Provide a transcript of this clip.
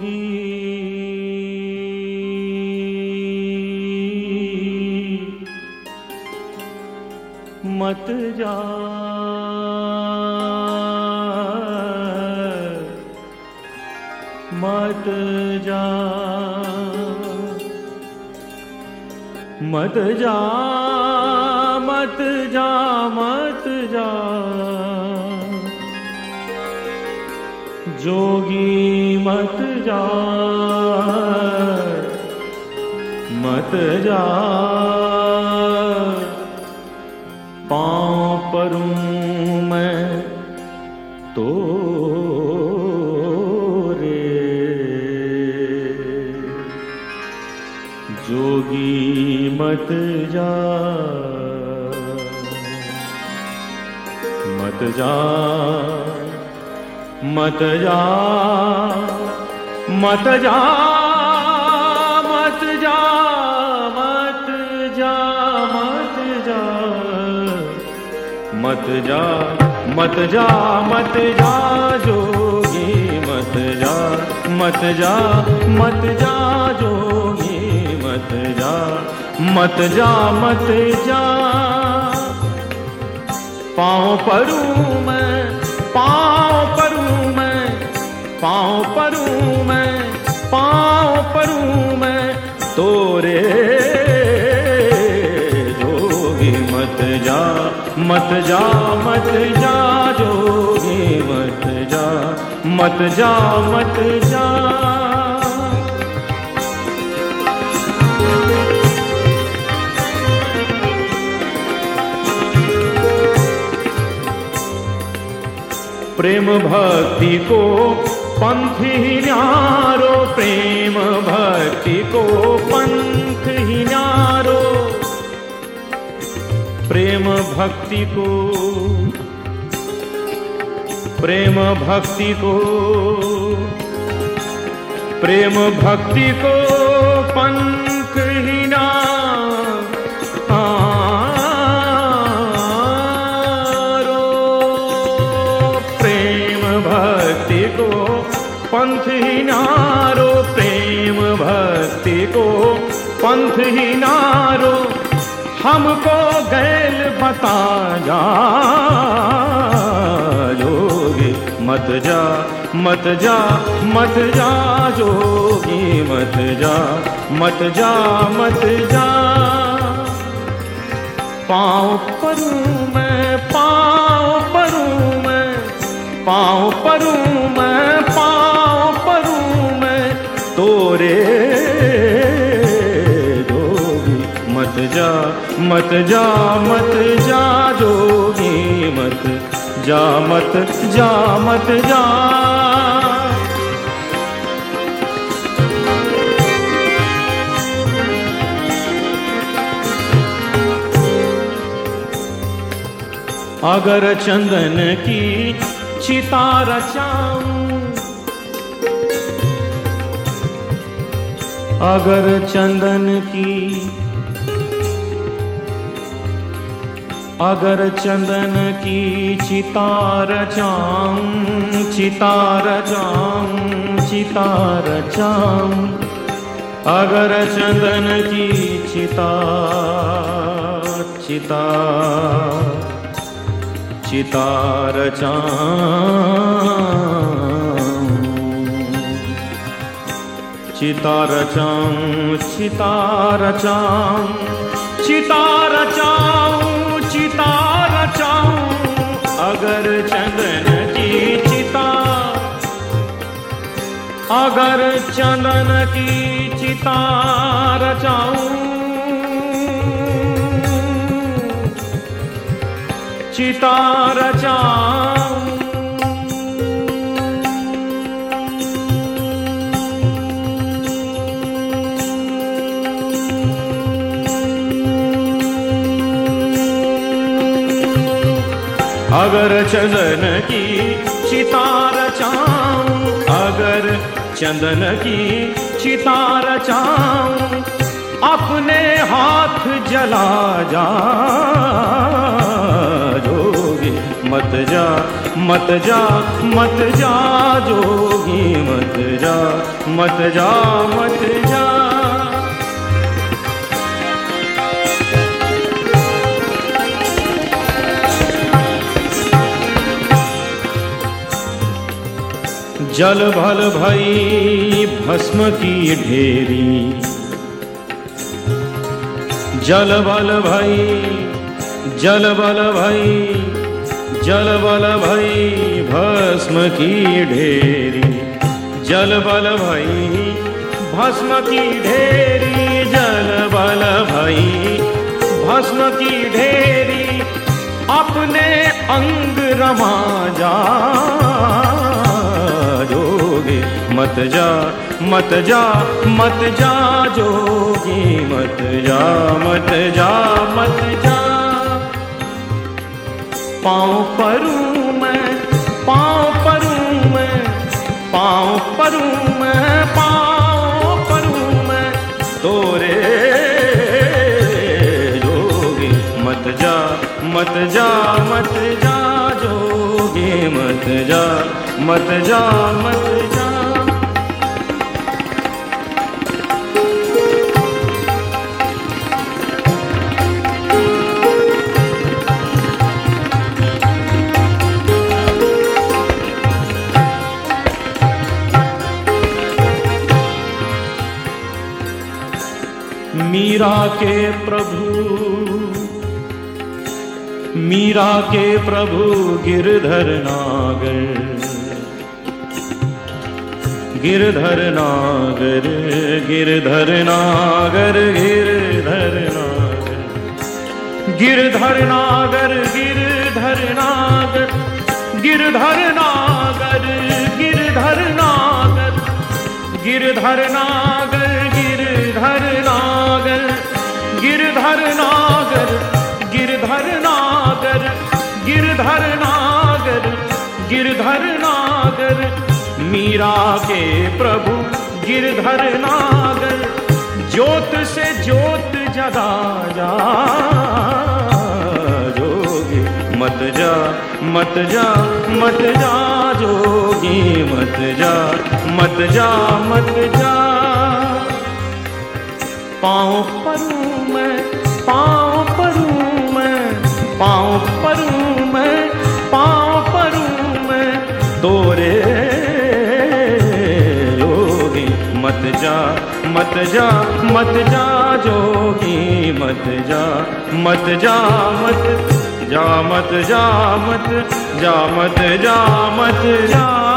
मत जा। मत जा। मत जा मत जा मत जा जोगी मत जा मत जा पाँव परूं मैं तो रे। जोगी मत जा मत जा मत जा मत जा मत जा मत जा मत जा मत जा मत जा मत जा जोगी मत जा मत जा मत जा जोगी मत जा मत जा मत जा पाँव परूं मैं जा, मत जा मत जा, जोगी मत जा मत जा मत जा। प्रेम भक्ति को पंथ ही न्यारो, प्रेम भक्ति को पंथ ही न्यारो। प्रेम भक्ति को, प्रेम भक्ति को, प्रेम भक्ति को पंथ ही ना प्रेम भक्ति को पंथ ही नारो प्रेम भक्ति को पंथ ही नारो हमको गैल बता जा। जोगी, मत जा मत जा मत जा, जोगी, मत जा मत जा मत जा। पाँव परूं मैं, पाँव परूं मैं, पाँव परूं मैं। मत जा मत जा जोगी मत जा। मत जा मत जा अगर चंदन की चिता रचाऊं अगर चंदन की अगर चंदन की चिता रचाऊं चिता रचाऊं चिता रचाऊं अगर चंदन की चिता चिता चितार चितार चितार चाऊं चितार चाऊं चिता रचाऊं अगर चंदन की चिता अगर चंदन की चिता रचाऊं। चिता रचाऊं। अगर चंदन की चितार चाऊं, अगर चंदन की चितार चाऊं, अपने हाथ जला जा, जोगी मत जा मत जा मत जा, जोगी मत जा मत जा मत जा। जल भल भई भस्म की ढेरी। जल बल भई, जल बल भई, जल बल भई भस्म की ढेरी। जल बल भई, भस्म की ढेरी, जल बल भई, भस्म की ढेरी। अपने अंग रमा जा। मत जा मत जा मत जा जोगी, मत जा मत जा मत जा। पाँव परूँ मैं, पाँव परूँ मैं, पाँव परूँ मैं, पाँव परूँ मैं, तोरे जोगी, मत जा मत जा मत जा जोगी, मत जा मत जा, मत मीरा के प्रभु, मीरा के प्रभु गिरधर नागर गिरधर नागर गिरधर नागर गिरधर नागर गिरधर नागर गिरधर नागर गिरधर नागर गिरधर नागर गिरधर नागर गिरधर नागर गिरधर नागर गिरधर नागर गिरधर नागर मीरा के प्रभु गिरधर नागर ज्योत से ज्योत जगा जा। जोगी, मत जा मत जा मत जा जोगी, मत जा मत जा मत जा। पाँव परूँ मैं पाँव परूँ मैं, पाँव परूँ मैं, पाँव परूँ मैं। तोरे योगी, मत जा मत जा मत जा जोगी मत जा मत जा मत जा मत जा मत जा मत जा मत जा।